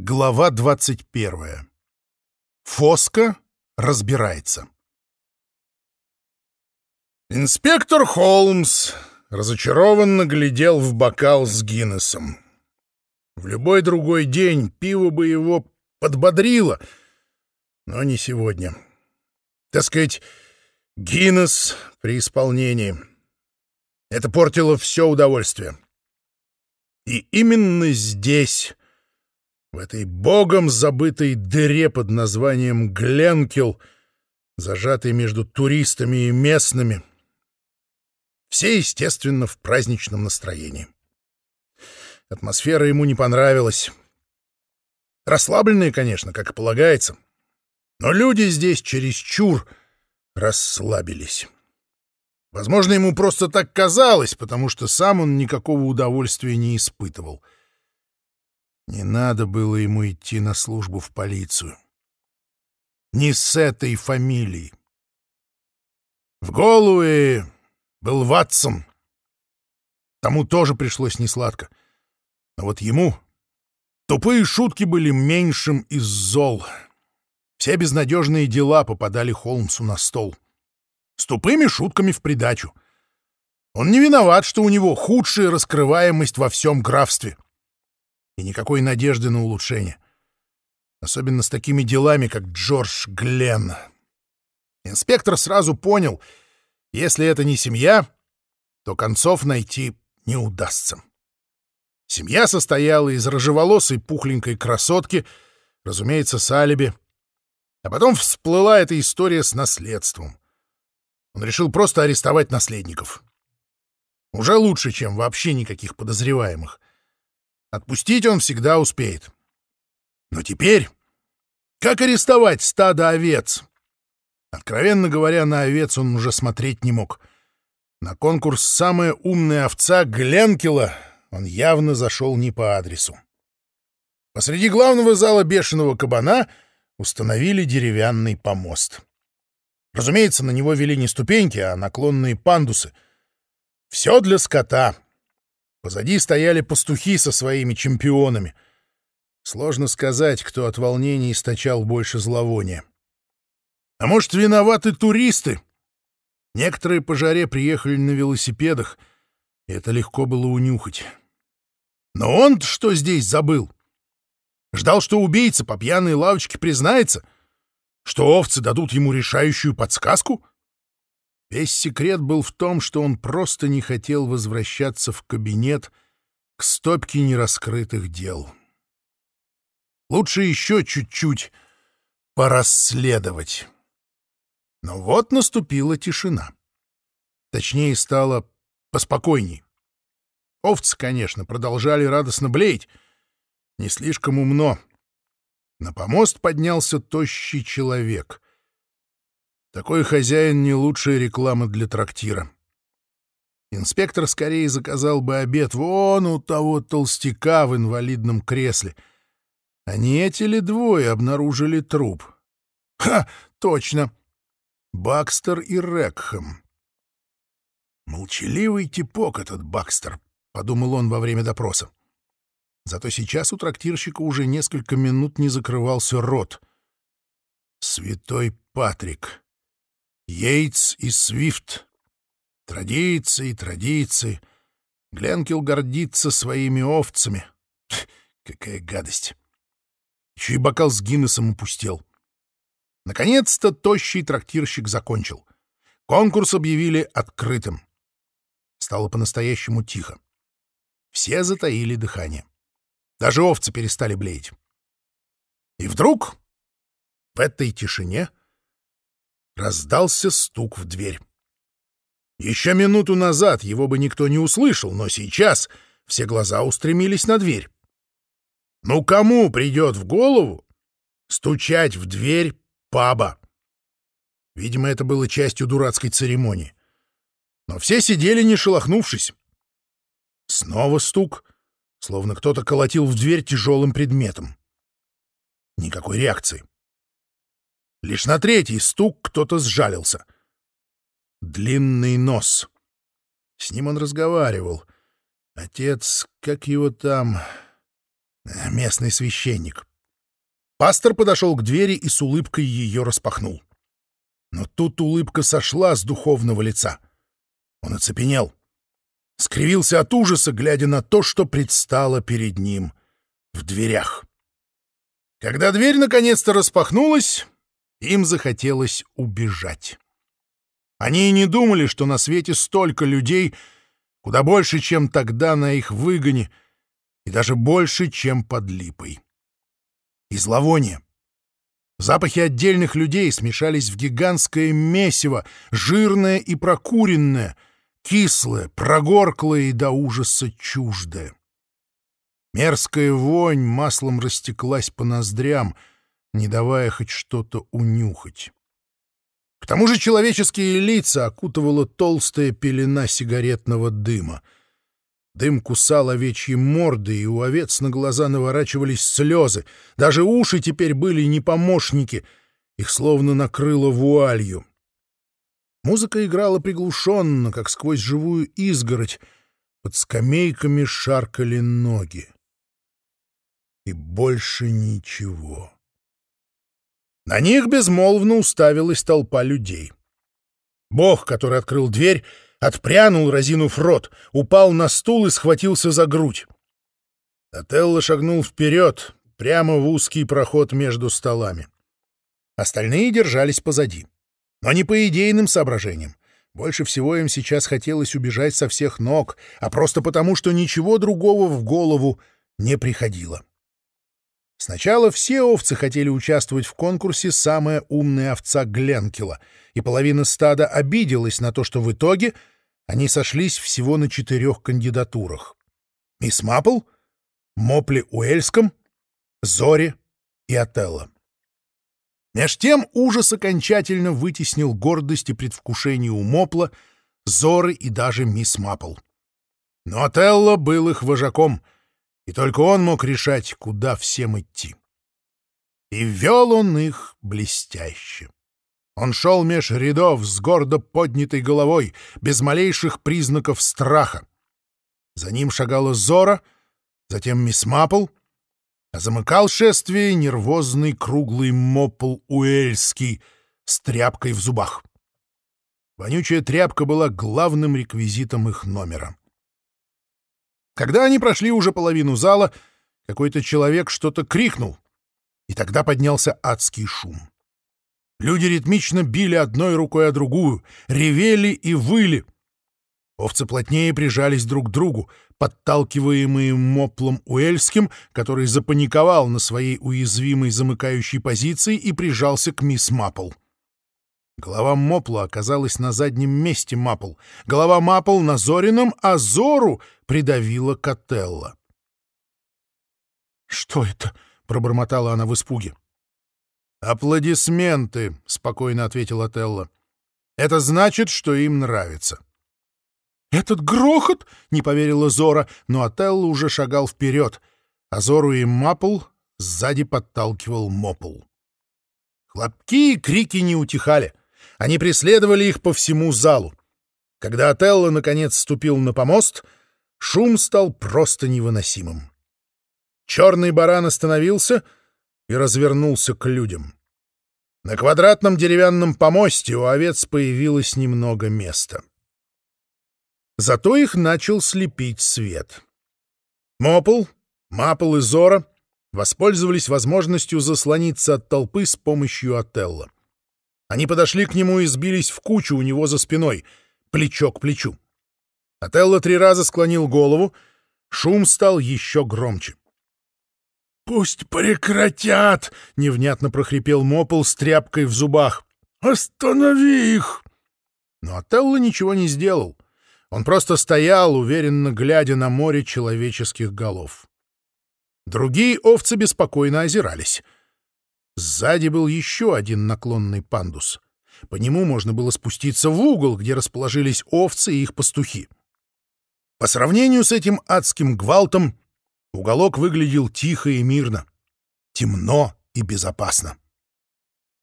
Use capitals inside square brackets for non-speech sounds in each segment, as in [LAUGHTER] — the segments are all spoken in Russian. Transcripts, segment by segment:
Глава 21. Фоска разбирается. Инспектор Холмс разочарованно глядел в бокал с Гиннесом. В любой другой день пиво бы его подбодрило, но не сегодня. Так сказать, Гиннес при исполнении. Это портило все удовольствие. И именно здесь в этой богом забытой дыре под названием Гленкил, зажатой между туристами и местными. Все, естественно, в праздничном настроении. Атмосфера ему не понравилась. Расслабленные, конечно, как и полагается. Но люди здесь чересчур расслабились. Возможно, ему просто так казалось, потому что сам он никакого удовольствия не испытывал — не надо было ему идти на службу в полицию. Не с этой фамилией. В Голуэ был Ватсон. Тому тоже пришлось несладко. Но вот ему тупые шутки были меньшим из зол. Все безнадежные дела попадали Холмсу на стол. С тупыми шутками в придачу. Он не виноват, что у него худшая раскрываемость во всем графстве — и никакой надежды на улучшение. Особенно с такими делами, как Джордж Гленн. Инспектор сразу понял, если это не семья, то концов найти не удастся. Семья состояла из рыжеволосой пухленькой красотки, разумеется, с алиби. А потом всплыла эта история с наследством. Он решил просто арестовать наследников. Уже лучше, чем вообще никаких подозреваемых. Отпустить он всегда успеет. Но теперь... Как арестовать стадо овец? Откровенно говоря, на овец он уже смотреть не мог. На конкурс «Самая умная овца» Гленкила он явно зашел не по адресу. Посреди главного зала бешеного кабана установили деревянный помост. Разумеется, на него вели не ступеньки, а наклонные пандусы. Все для скота — Позади стояли пастухи со своими чемпионами. Сложно сказать, кто от волнения источал больше зловония. А может, виноваты туристы? Некоторые по жаре приехали на велосипедах, и это легко было унюхать. Но он что здесь забыл? Ждал, что убийца по пьяной лавочке признается, что овцы дадут ему решающую подсказку — Весь секрет был в том, что он просто не хотел возвращаться в кабинет к стопке нераскрытых дел. Лучше еще чуть-чуть порасследовать. Но вот наступила тишина. Точнее, стало поспокойней. Овцы, конечно, продолжали радостно блеять. Не слишком умно. На помост поднялся тощий человек — такой хозяин не лучшая реклама для трактира. Инспектор скорее заказал бы обед вон у того толстяка в инвалидном кресле. А не эти ли двое обнаружили труп? Ха, точно! Бакстер и Рекхэм. Молчаливый типок этот Бакстер, — подумал он во время допроса. Зато сейчас у трактирщика уже несколько минут не закрывался рот. Святой Патрик. Йейтс и Свифт. Традиции, традиции. Гленкил гордится своими овцами. Какая гадость. Еще и бокал с Гиннесом упустил. Наконец-то тощий трактирщик закончил. Конкурс объявили открытым. Стало по-настоящему тихо. Все затаили дыхание. Даже овцы перестали блеять. И вдруг в этой тишине раздался стук в дверь. Еще минуту назад его бы никто не услышал, но сейчас все глаза устремились на дверь. Ну кому придет в голову стучать в дверь паба? Видимо, это было частью дурацкой церемонии. Но все сидели, не шелохнувшись. Снова стук, словно кто-то колотил в дверь тяжелым предметом. Никакой реакции. Лишь на третий стук кто-то сжалился. Длинный нос. С ним он разговаривал. Отец, как его там... Местный священник. Пастор подошел к двери и с улыбкой ее распахнул. Но тут улыбка сошла с духовного лица. Он оцепенел. Скривился от ужаса, глядя на то, что предстало перед ним в дверях. Когда дверь наконец-то распахнулась, им захотелось убежать. Они и не думали, что на свете столько людей, куда больше, чем тогда на их выгоне, и даже больше, чем под липой. И зловоние. Запахи отдельных людей смешались в гигантское месиво, жирное и прокуренное, кислое, прогорклое и до ужаса чуждое. Мерзкая вонь маслом растеклась по ноздрям, не давая хоть что-то унюхать. К тому же человеческие лица окутывала толстая пелена сигаретного дыма — Дым кусал овечьи морды, и у овец на глаза наворачивались слезы. Даже уши теперь были не помощники, их словно накрыло вуалью. Музыка играла приглушенно, как сквозь живую изгородь. Под скамейками шаркали ноги. И больше ничего. На них безмолвно уставилась толпа людей. Бог, который открыл дверь, отпрянул, разинув рот, упал на стул и схватился за грудь. Отелло шагнул вперед, прямо в узкий проход между столами. Остальные держались позади. Но не по идейным соображениям. Больше всего им сейчас хотелось убежать со всех ног, а просто потому, что ничего другого в голову не приходило. Сначала все овцы хотели участвовать в конкурсе «Самая умная овца Гленкила», и половина стада обиделась на то, что в итоге они сошлись всего на четырех кандидатурах. Мисс Маппл, Мопли Уэльском, Зори и Отелло. Меж тем ужас окончательно вытеснил гордость и предвкушение у Мопла, Зоры и даже мисс Маппл. Но Отелло был их вожаком — и только он мог решать, куда всем идти. И вел он их блестяще. Он шел меж рядов с гордо поднятой головой, без малейших признаков страха. За ним шагала Зора, затем мисс Маппл, а замыкал шествие нервозный круглый мопл Уэльский с тряпкой в зубах. Вонючая тряпка была главным реквизитом их номера. Когда они прошли уже половину зала, какой-то человек что-то крикнул, и тогда поднялся адский шум. Люди ритмично били одной рукой о другую, ревели и выли. Овцы плотнее прижались друг к другу, подталкиваемые моплом Уэльским, который запаниковал на своей уязвимой замыкающей позиции и прижался к мисс Маппл. Голова Мопла оказалась на заднем месте Мапл. Голова Мапл на Зорином, а Зору придавила Котелла. «Что это?» — пробормотала она в испуге. «Аплодисменты», — спокойно ответила Телла. «Это значит, что им нравится». «Этот грохот?» — не поверила Зора, но Отелло уже шагал вперед, а Зору и Мапл сзади подталкивал Мопл. Хлопки и крики не утихали. Они преследовали их по всему залу. Когда Отелло наконец ступил на помост, шум стал просто невыносимым. Черный баран остановился и развернулся к людям. На квадратном деревянном помосте у овец появилось немного места. Зато их начал слепить свет. Мопл, Мапл и Зора воспользовались возможностью заслониться от толпы с помощью Отелла. Они подошли к нему и сбились в кучу у него за спиной, плечо к плечу. Отелло три раза склонил голову, шум стал еще громче. «Пусть прекратят!» — невнятно прохрипел Мопл с тряпкой в зубах. «Останови их!» Но Отелло ничего не сделал. Он просто стоял, уверенно глядя на море человеческих голов. Другие овцы беспокойно озирались — Сзади был еще один наклонный пандус. По нему можно было спуститься в угол, где расположились овцы и их пастухи. По сравнению с этим адским гвалтом, уголок выглядел тихо и мирно, темно и безопасно.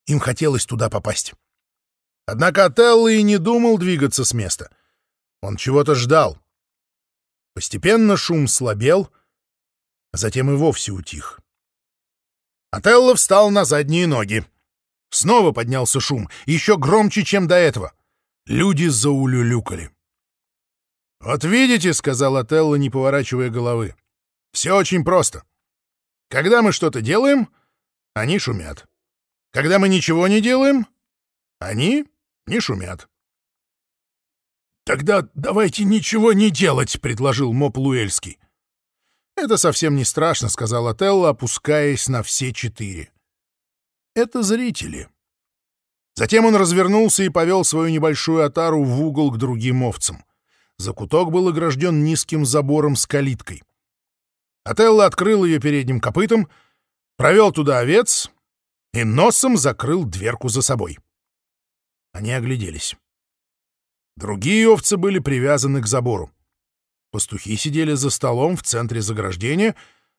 Им хотелось туда попасть. Однако Отелло и не думал двигаться с места. Он чего-то ждал. Постепенно шум слабел, а затем и вовсе утих. Отелло встал на задние ноги. Снова поднялся шум, еще громче, чем до этого. Люди заулюлюкали. «Вот видите», — сказал Отелло, не поворачивая головы, — «все очень просто. Когда мы что-то делаем, они шумят. Когда мы ничего не делаем, они не шумят». «Тогда давайте ничего не делать», — предложил Моп Луэльский. «Это совсем не страшно», — сказал Отелло, опускаясь на все четыре. «Это зрители». Затем он развернулся и повел свою небольшую отару в угол к другим овцам. Закуток был огражден низким забором с калиткой. Отелло открыл ее передним копытом, провел туда овец и носом закрыл дверку за собой. Они огляделись. Другие овцы были привязаны к забору. Пастухи сидели за столом в центре заграждения,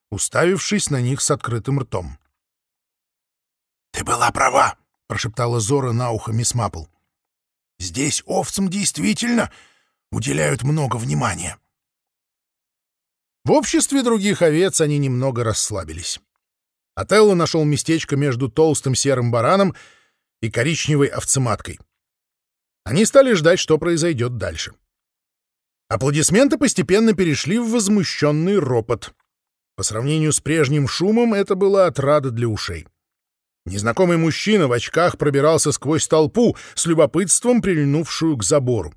уставившись на них с открытым ртом. «Ты была права», — прошептала Зора на ухо мисс Маппл. «Здесь овцам действительно уделяют много внимания». В обществе других овец они немного расслабились. Отелло нашел местечко между толстым серым бараном и коричневой овцематкой. Они стали ждать, что произойдет дальше. Аплодисменты постепенно перешли в возмущенный ропот. По сравнению с прежним шумом это было отрада для ушей. Незнакомый мужчина в очках пробирался сквозь толпу, с любопытством прильнувшую к забору.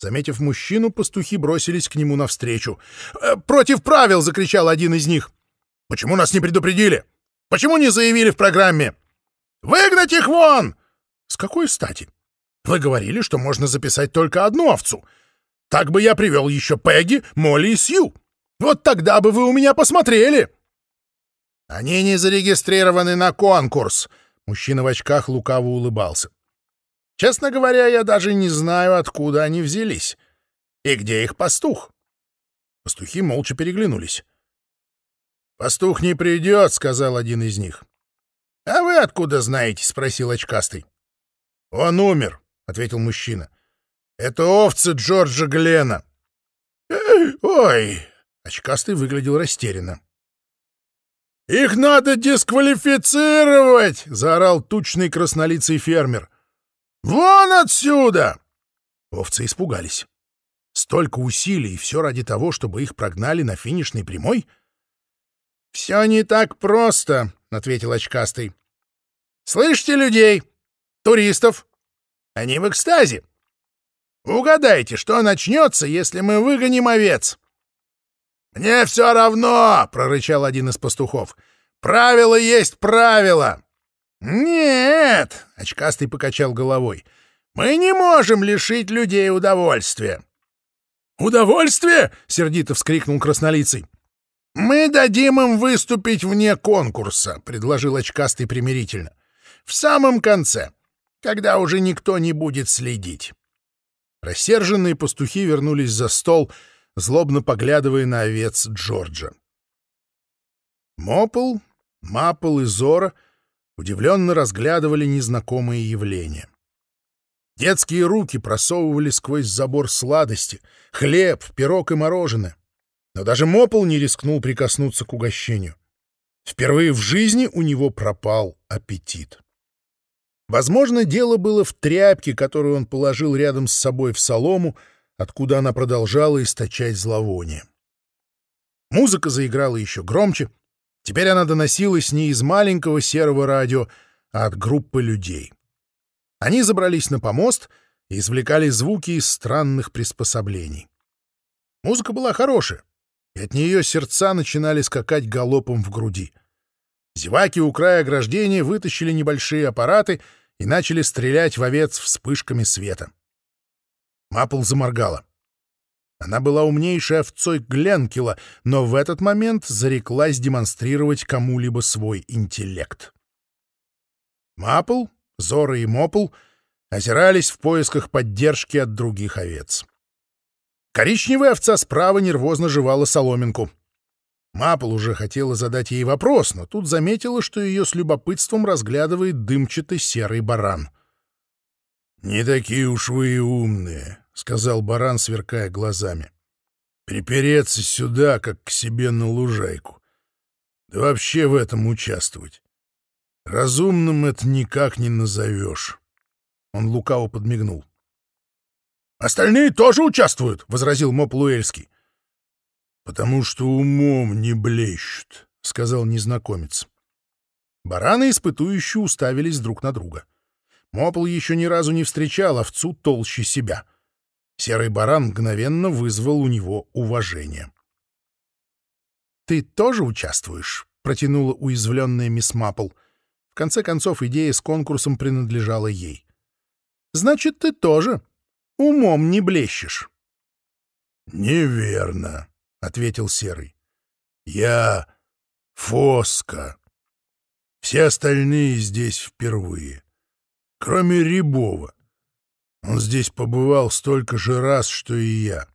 Заметив мужчину, пастухи бросились к нему навстречу. «Э, «Против правил!» — закричал один из них. «Почему нас не предупредили? Почему не заявили в программе? Выгнать их вон!» «С какой стати?» Вы говорили, что можно записать только одну овцу. Так бы я привел еще Пегги, Молли и Сью. Вот тогда бы вы у меня посмотрели. Они не зарегистрированы на конкурс. Мужчина в очках лукаво улыбался. Честно говоря, я даже не знаю, откуда они взялись. И где их пастух? Пастухи молча переглянулись. «Пастух не придет», — сказал один из них. «А вы откуда знаете?» — спросил очкастый. «Он умер», — ответил мужчина. «Это овцы Джорджа Глена». «Ой!» — очкастый выглядел растерянно. «Их надо дисквалифицировать!» — заорал тучный краснолицый фермер. «Вон отсюда!» Овцы испугались. Столько усилий, все ради того, чтобы их прогнали на финишной прямой? «Все не так просто», — ответил очкастый. «Слышите людей? Туристов? Они в экстазе. Угадайте, что начнется, если мы выгоним овец?» «Мне все равно!» — прорычал один из пастухов. «Правило есть правило!» «Нет!» — очкастый покачал головой. «Мы не можем лишить людей удовольствия!» «Удовольствие?» — сердито вскрикнул краснолицый. «Мы дадим им выступить вне конкурса», — предложил очкастый примирительно. «В самом конце когда уже никто не будет следить. Рассерженные пастухи вернулись за стол, злобно поглядывая на овец Джорджа. Мопл, Мапл и Зора удивленно разглядывали незнакомые явления. Детские руки просовывали сквозь забор сладости, хлеб, пирог и мороженое. Но даже Мопл не рискнул прикоснуться к угощению. Впервые в жизни у него пропал аппетит. Возможно, дело было в тряпке, которую он положил рядом с собой в солому, откуда она продолжала источать зловоние. Музыка заиграла еще громче. Теперь она доносилась не из маленького серого радио, а от группы людей. Они забрались на помост и извлекали звуки из странных приспособлений. Музыка была хорошая, и от нее сердца начинали скакать галопом в груди. Зеваки у края ограждения вытащили небольшие аппараты — и начали стрелять в овец вспышками света. Мапл заморгала. Она была умнейшей овцой Гленкила, но в этот момент зареклась демонстрировать кому-либо свой интеллект. Мапл, Зора и Мопл озирались в поисках поддержки от других овец. Коричневая овца справа нервозно жевала соломинку. Мапл уже хотела задать ей вопрос, но тут заметила, что ее с любопытством разглядывает дымчатый серый баран. «Не такие уж вы и умные», — сказал баран, сверкая глазами. «Припереться сюда, как к себе на лужайку. Да вообще в этом участвовать. Разумным это никак не назовешь. Он лукаво подмигнул. «Остальные тоже участвуют», — возразил Моп Луэльский. «Потому что умом не блещут», — сказал незнакомец. Бараны испытующие уставились друг на друга. Мопл еще ни разу не встречал овцу толще себя. Серый баран мгновенно вызвал у него уважение. «Ты тоже участвуешь?» — протянула уязвленная мисс Маппл. В конце концов, идея с конкурсом принадлежала ей. «Значит, ты тоже умом не блещешь». «Неверно», — ответил Серый. «Я Фоска. Все остальные здесь впервые, кроме Рябова. Он здесь побывал столько же раз, что и я.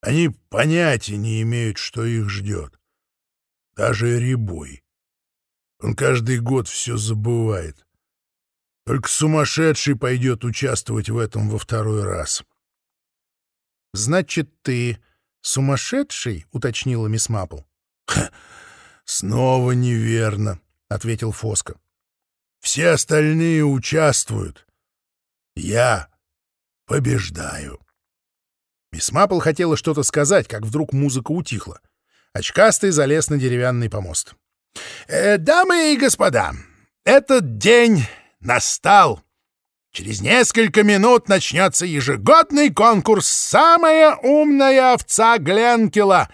Они понятия не имеют, что их ждет. Даже Рябой. Он каждый год все забывает. Только сумасшедший пойдет участвовать в этом во второй раз. — Значит, ты сумасшедший? — уточнила мисс Маппл. — Снова неверно, — ответил Фоска. — Все остальные участвуют. Я побеждаю. Мисс Маппл хотела что-то сказать, как вдруг музыка утихла. Очкастый залез на деревянный помост. «Э, «Дамы и господа, этот день настал. Через несколько минут начнется ежегодный конкурс «Самая умная овца Гленкила».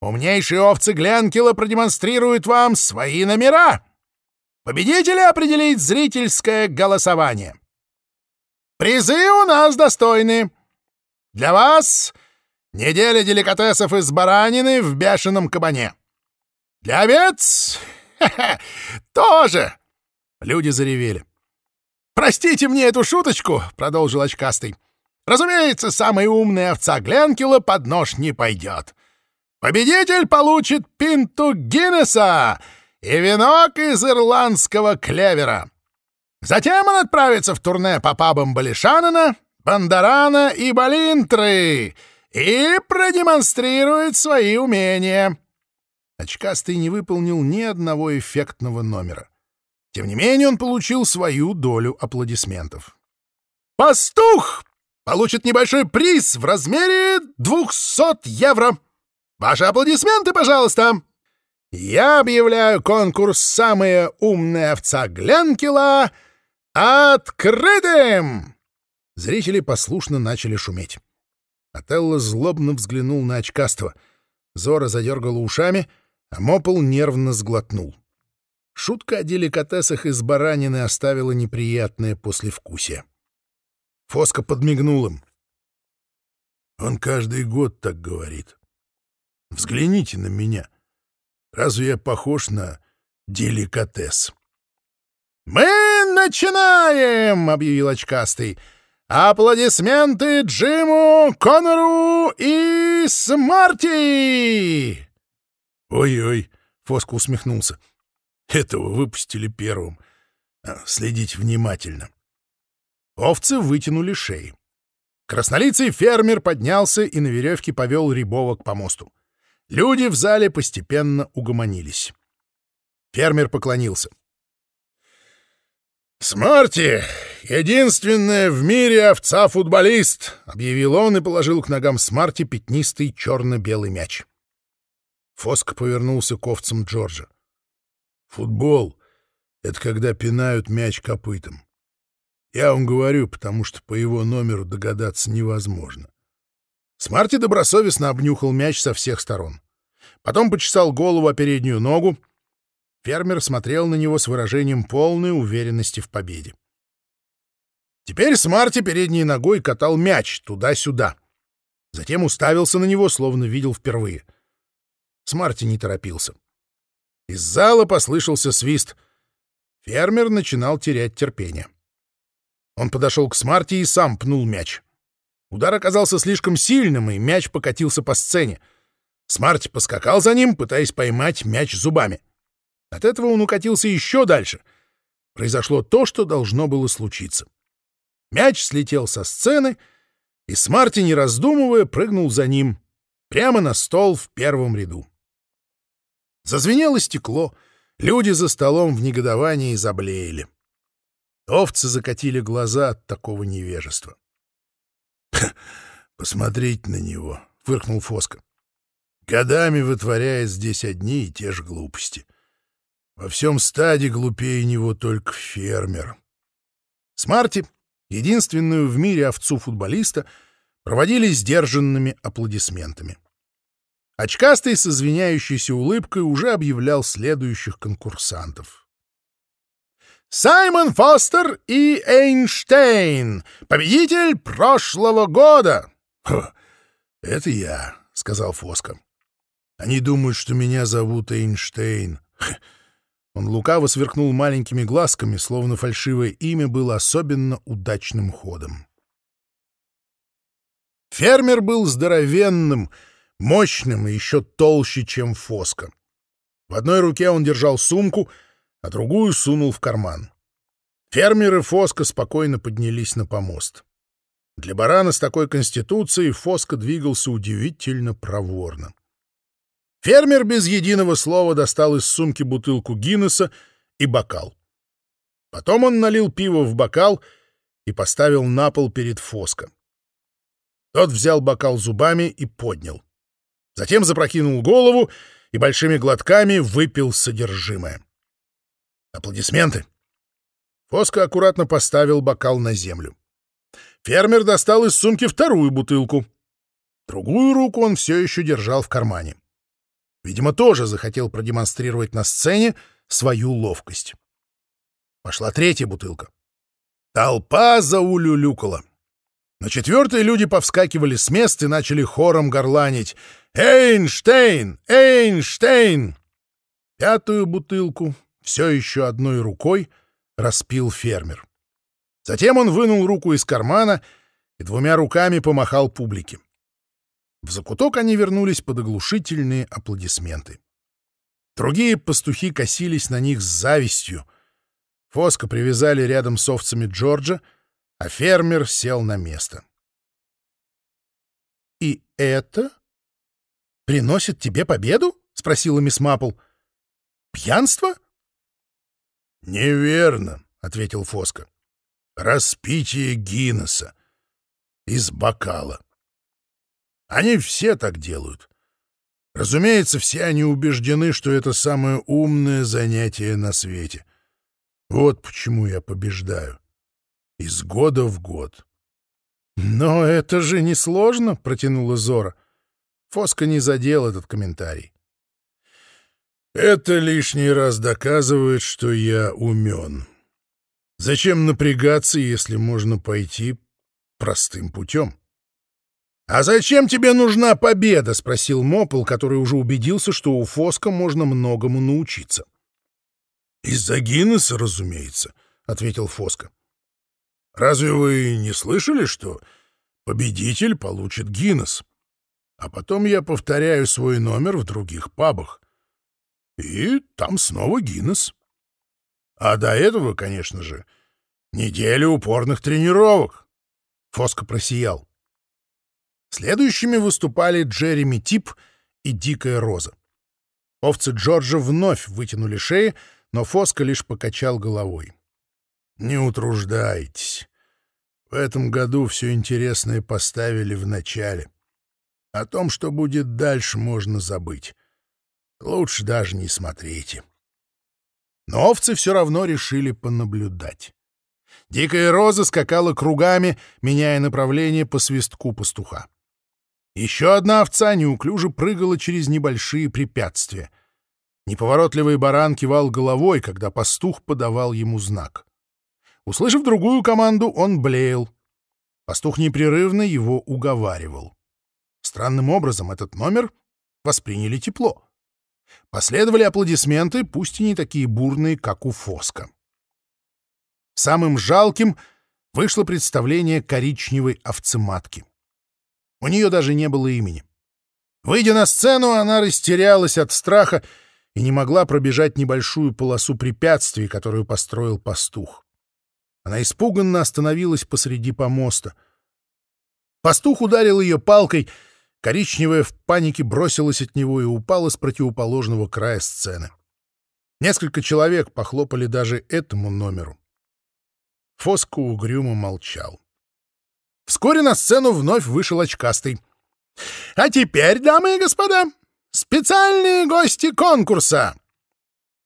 Умнейшие овцы Гленкила продемонстрируют вам свои номера. Победителя определит зрительское голосование. Призы у нас достойны. Для вас неделя деликатесов из баранины в бешеном кабане. Для овец [LAUGHS] тоже. Люди заревели. «Простите мне эту шуточку», — продолжил очкастый. «Разумеется, самая умная овца Гленкила под нож не пойдет. Победитель получит пинту Гиннеса и венок из ирландского клевера. Затем он отправится в турне по пабам Балишанана, Бандарана и Балинтры и продемонстрирует свои умения». Очкастый не выполнил ни одного эффектного номера. Тем не менее он получил свою долю аплодисментов. «Пастух получит небольшой приз в размере 200 евро. Ваши аплодисменты, пожалуйста!» Я объявляю конкурс «Самая умная овца Гленкила» открытым! Зрители послушно начали шуметь. Отелло злобно взглянул на очкастого. Зора задергала ушами, а Мопл нервно сглотнул. Шутка о деликатесах из баранины оставила неприятное послевкусие. Фоска подмигнул им. «Он каждый год так говорит. Взгляните на меня. Разве я похож на деликатес?» «Мы начинаем!» — объявил очкастый. «Аплодисменты Джиму, Конору и Смарти!» «Ой-ой!» — Фоска усмехнулся. Этого выпустили первым. А, следите внимательно. Овцы вытянули шеи. Краснолицый фермер поднялся и на веревке повел Рябова к помосту. Люди в зале постепенно угомонились. Фермер поклонился. «Смарти — единственная в мире овца-футболист!» — объявил он и положил к ногам Смарти пятнистый черно-белый мяч. Фоск повернулся к овцам Джорджа. Футбол — это когда пинают мяч копытом. Я вам говорю, потому что по его номеру догадаться невозможно. Смарти добросовестно обнюхал мяч со всех сторон. Потом почесал голову о переднюю ногу. Фермер смотрел на него с выражением полной уверенности в победе. Теперь Смарти передней ногой катал мяч туда-сюда. Затем уставился на него, словно видел впервые. Смарти не торопился. Из зала послышался свист. Фермер начинал терять терпение. Он подошел к Смарти и сам пнул мяч. Удар оказался слишком сильным, и мяч покатился по сцене. Смарти поскакал за ним, пытаясь поймать мяч зубами. От этого он укатился еще дальше. Произошло то, что должно было случиться. Мяч слетел со сцены, и Смарти, не раздумывая, прыгнул за ним, прямо на стол в первом ряду. Зазвенело стекло, Люди за столом в негодовании заблеяли. Овцы закатили глаза от такого невежества. «Посмотреть на него», — фыркнул Фоска. «Годами вытворяет здесь одни и те же глупости. Во всем стаде глупее него только фермер». Смарти, единственную в мире овцу-футболиста, проводили сдержанными аплодисментами. Очкастый с извиняющейся улыбкой уже объявлял следующих конкурсантов. Саймон Фостер и Эйнштейн, победитель прошлого года. — Это я, — сказал Фоска. Они думают, что меня зовут Эйнштейн. Он лукаво сверкнул маленькими глазками, словно фальшивое имя было особенно удачным ходом. Фермер был здоровенным, мощным и еще толще, чем Фоска. В одной руке он держал сумку, а другую сунул в карман. Фермер и Фоска спокойно поднялись на помост. Для барана с такой конституцией Фоска двигался удивительно проворно. Фермер без единого слова достал из сумки бутылку Гиннесса и бокал. Потом он налил пиво в бокал и поставил на пол перед Фоско. Тот взял бокал зубами и поднял. Затем запрокинул голову и большими глотками выпил содержимое. Аплодисменты. Фоско аккуратно поставил бокал на землю. Фермер достал из сумки вторую бутылку. Другую руку он все еще держал в кармане. Видимо, тоже захотел продемонстрировать на сцене свою ловкость. Пошла третья бутылка. Толпа заулюлюкала. На четвертой люди повскакивали с мест и начали хором горланить «Эйнштейн! Эйнштейн!». Пятую бутылку все еще одной рукой распил фермер. Затем он вынул руку из кармана и двумя руками помахал публике. В закуток они вернулись под оглушительные аплодисменты. Другие пастухи косились на них с завистью. Фоска привязали рядом с овцами Джорджа, а фермер сел на место. «И это приносит тебе победу?» — спросила мисс Маппл. «Пьянство?» «Неверно», — ответил Фоска. «Распитие Гиннесса из бокала. Они все так делают. Разумеется, все они убеждены, что это самое умное занятие на свете. Вот почему я побеждаю из года в год. «Но это же несложно», — протянула Зора. Фоска не задел этот комментарий. «Это лишний раз доказывает, что я умен. Зачем напрягаться, если можно пойти простым путем?» «А зачем тебе нужна победа?» — спросил Мопл, который уже убедился, что у Фоска можно многому научиться. «Из-за Гиннесса, разумеется», — ответил Фоска. Разве вы не слышали, что победитель получит Гиннес? А потом я повторяю свой номер в других пабах. И там снова Гиннес. А до этого, конечно же, неделя упорных тренировок. Фоско просиял. Следующими выступали Джереми Тип и Дикая Роза. Овцы Джорджа вновь вытянули шеи, но Фоско лишь покачал головой. Не утруждайтесь. В этом году все интересное поставили в начале. О том, что будет дальше, можно забыть. Лучше даже не смотрите. Но овцы все равно решили понаблюдать. Дикая роза скакала кругами, меняя направление по свистку пастуха. Еще одна овца неуклюже прыгала через небольшие препятствия. Неповоротливый баран кивал головой, когда пастух подавал ему знак. Услышав другую команду, он блеял. Пастух непрерывно его уговаривал. Странным образом этот номер восприняли тепло. Последовали аплодисменты, пусть и не такие бурные, как у Фоска. Самым жалким вышло представление коричневой овцематки. У нее даже не было имени. Выйдя на сцену, она растерялась от страха и не могла пробежать небольшую полосу препятствий, которую построил пастух. Она испуганно остановилась посреди помоста. Пастух ударил ее палкой, коричневая в панике бросилась от него и упала с противоположного края сцены. Несколько человек похлопали даже этому номеру. Фоско угрюмо молчал. Вскоре на сцену вновь вышел очкастый. «А теперь, дамы и господа, специальные гости конкурса.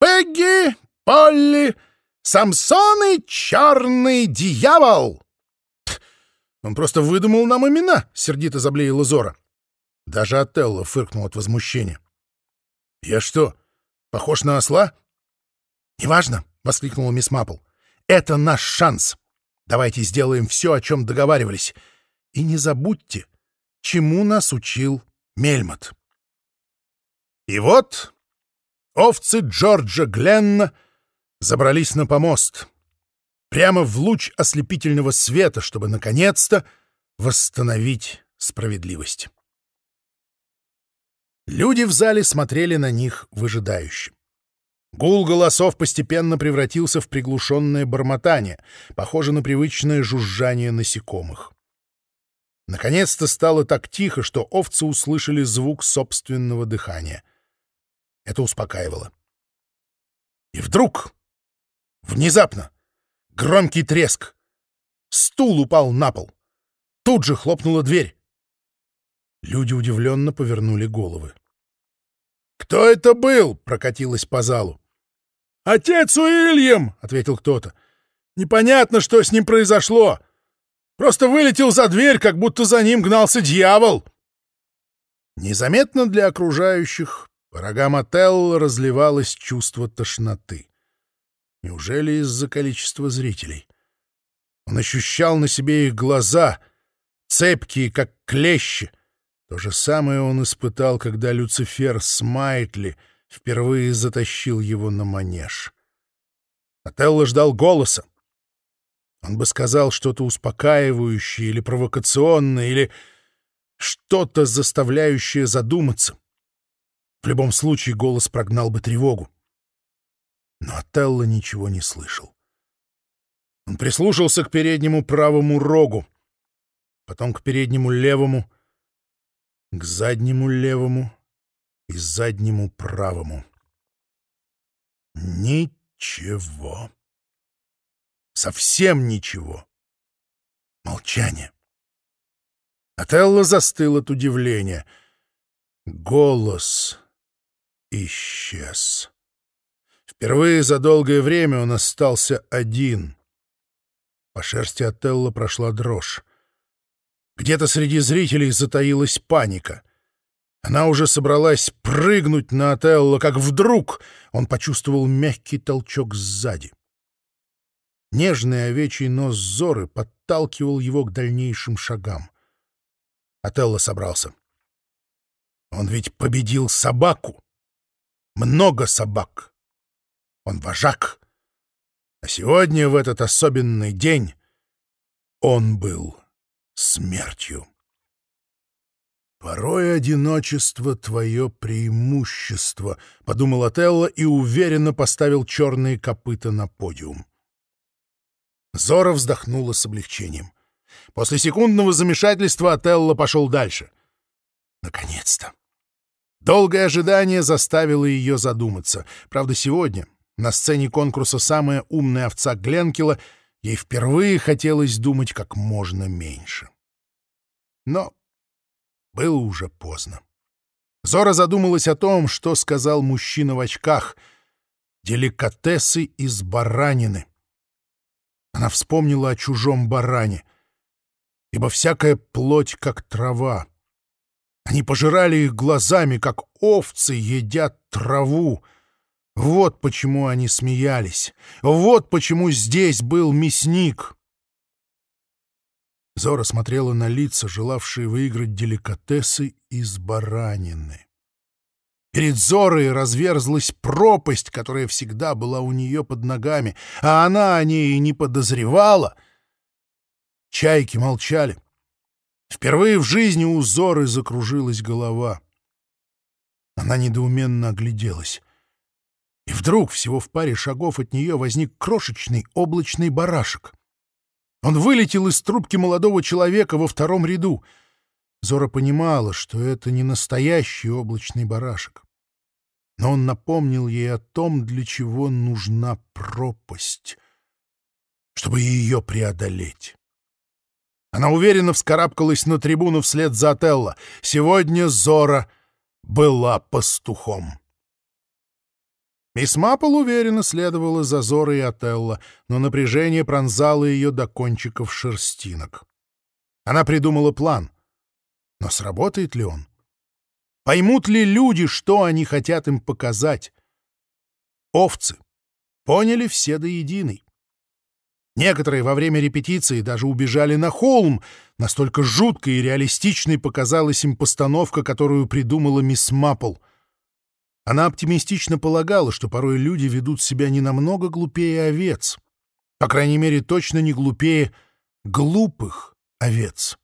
Пегги, Полли, Самсон и Черный Дьявол!» «Он просто выдумал нам имена», — сердито заблеяла Зора. Даже Отелло фыркнул от возмущения. «Я что, похож на осла?» «Неважно», — воскликнула мисс Маппл. «Это наш шанс. Давайте сделаем все, о чем договаривались. И не забудьте, чему нас учил Мельмот». И вот овцы Джорджа Гленна забрались на помост, прямо в луч ослепительного света, чтобы, наконец-то, восстановить справедливость. Люди в зале смотрели на них выжидающе. Гул голосов постепенно превратился в приглушенное бормотание, похоже на привычное жужжание насекомых. Наконец-то стало так тихо, что овцы услышали звук собственного дыхания. Это успокаивало. И вдруг, внезапно, громкий треск. Стул упал на пол. Тут же хлопнула дверь. Люди удивленно повернули головы. «Кто это был?» — прокатилось по залу. «Отец Уильям!» — ответил кто-то. «Непонятно, что с ним произошло. Просто вылетел за дверь, как будто за ним гнался дьявол». Незаметно для окружающих по рогам Отелло разливалось чувство тошноты. Неужели из-за количества зрителей? Он ощущал на себе их глаза, цепкие, как клещи. То же самое он испытал, когда Люцифер Смайтли — впервые затащил его на манеж. Отелло ждал голоса. Он бы сказал что-то успокаивающее или провокационное, или что-то заставляющее задуматься. В любом случае голос прогнал бы тревогу. Но Отелло ничего не слышал. Он прислушался к переднему правому рогу, потом к переднему левому, к заднему левому — и заднему правому. Ничего. Совсем ничего. Молчание. Отелло застыл от удивления. Голос исчез. Впервые за долгое время он остался один. По шерсти Отелло прошла дрожь. Где-то среди зрителей затаилась паника — она уже собралась прыгнуть на Отелло, как вдруг он почувствовал мягкий толчок сзади. Нежный овечий нос Зоры подталкивал его к дальнейшим шагам. Отелло собрался. Он ведь победил собаку. Много собак. Он вожак. А сегодня, в этот особенный день, он был смертью. «Порой одиночество — твое преимущество», — подумал Отелло и уверенно поставил черные копыта на подиум. Зора вздохнула с облегчением. После секундного замешательства Отелло пошел дальше. Наконец-то! Долгое ожидание заставило ее задуматься. Правда, сегодня, на сцене конкурса «Самая умная овца Гленкила», ей впервые хотелось думать как можно меньше. Но было уже поздно. Зора задумалась о том, что сказал мужчина в очках. Деликатесы из баранины. Она вспомнила о чужом баране. Ибо всякая плоть, как трава. Они пожирали их глазами, как овцы едят траву. Вот почему они смеялись. Вот почему здесь был мясник. Зора смотрела на лица, желавшие выиграть деликатесы из баранины. Перед Зорой разверзлась пропасть, которая всегда была у нее под ногами, а она о ней и не подозревала. Чайки молчали. Впервые в жизни у Зоры закружилась голова. Она недоуменно огляделась. И вдруг, всего в паре шагов от нее, возник крошечный облачный барашек — он вылетел из трубки молодого человека во втором ряду. Зора понимала, что это не настоящий облачный барашек. но он напомнил ей о том, для чего нужна пропасть, чтобы ее преодолеть. Она уверенно вскарабкалась на трибуну вслед за Отелло. Сегодня Зора была пастухом. Мисс Маппл уверенно следовала за Зорой и Отелло, но напряжение пронзало ее до кончиков шерстинок. Она придумала план. Но сработает ли он? Поймут ли люди, что они хотят им показать? Овцы поняли все до единой. Некоторые во время репетиции даже убежали на холм, настолько жуткой и реалистичной показалась им постановка, которую придумала мисс Маппл. Она оптимистично полагала, что порой люди ведут себя не намного глупее овец. По крайней мере, точно не глупее глупых овец.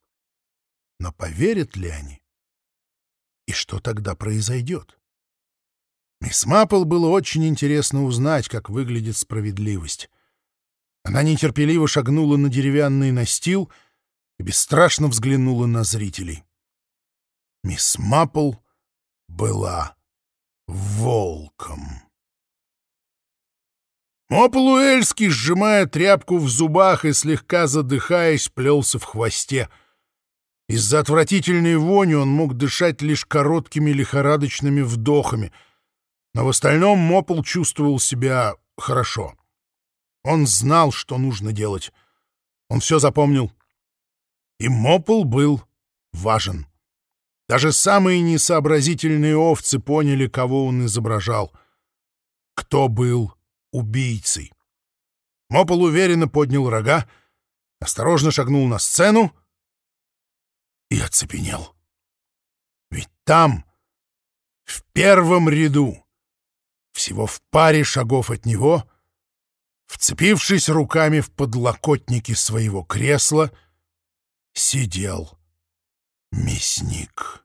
Но поверят ли они? И что тогда произойдет? Мисс Маппл было очень интересно узнать, как выглядит справедливость. Она нетерпеливо шагнула на деревянный настил и бесстрашно взглянула на зрителей. Мисс Маппл была волком. Мополуэльский, сжимая тряпку в зубах и слегка задыхаясь, плелся в хвосте. Из-за отвратительной вони он мог дышать лишь короткими лихорадочными вдохами, но в остальном Мопл чувствовал себя хорошо. Он знал, что нужно делать. Он все запомнил. И Мопл был важен. Даже самые несообразительные овцы поняли, кого он изображал. Кто был убийцей. Мопл уверенно поднял рога, осторожно шагнул на сцену и оцепенел. Ведь там, в первом ряду, всего в паре шагов от него — вцепившись руками в подлокотники своего кресла, сидел мясник.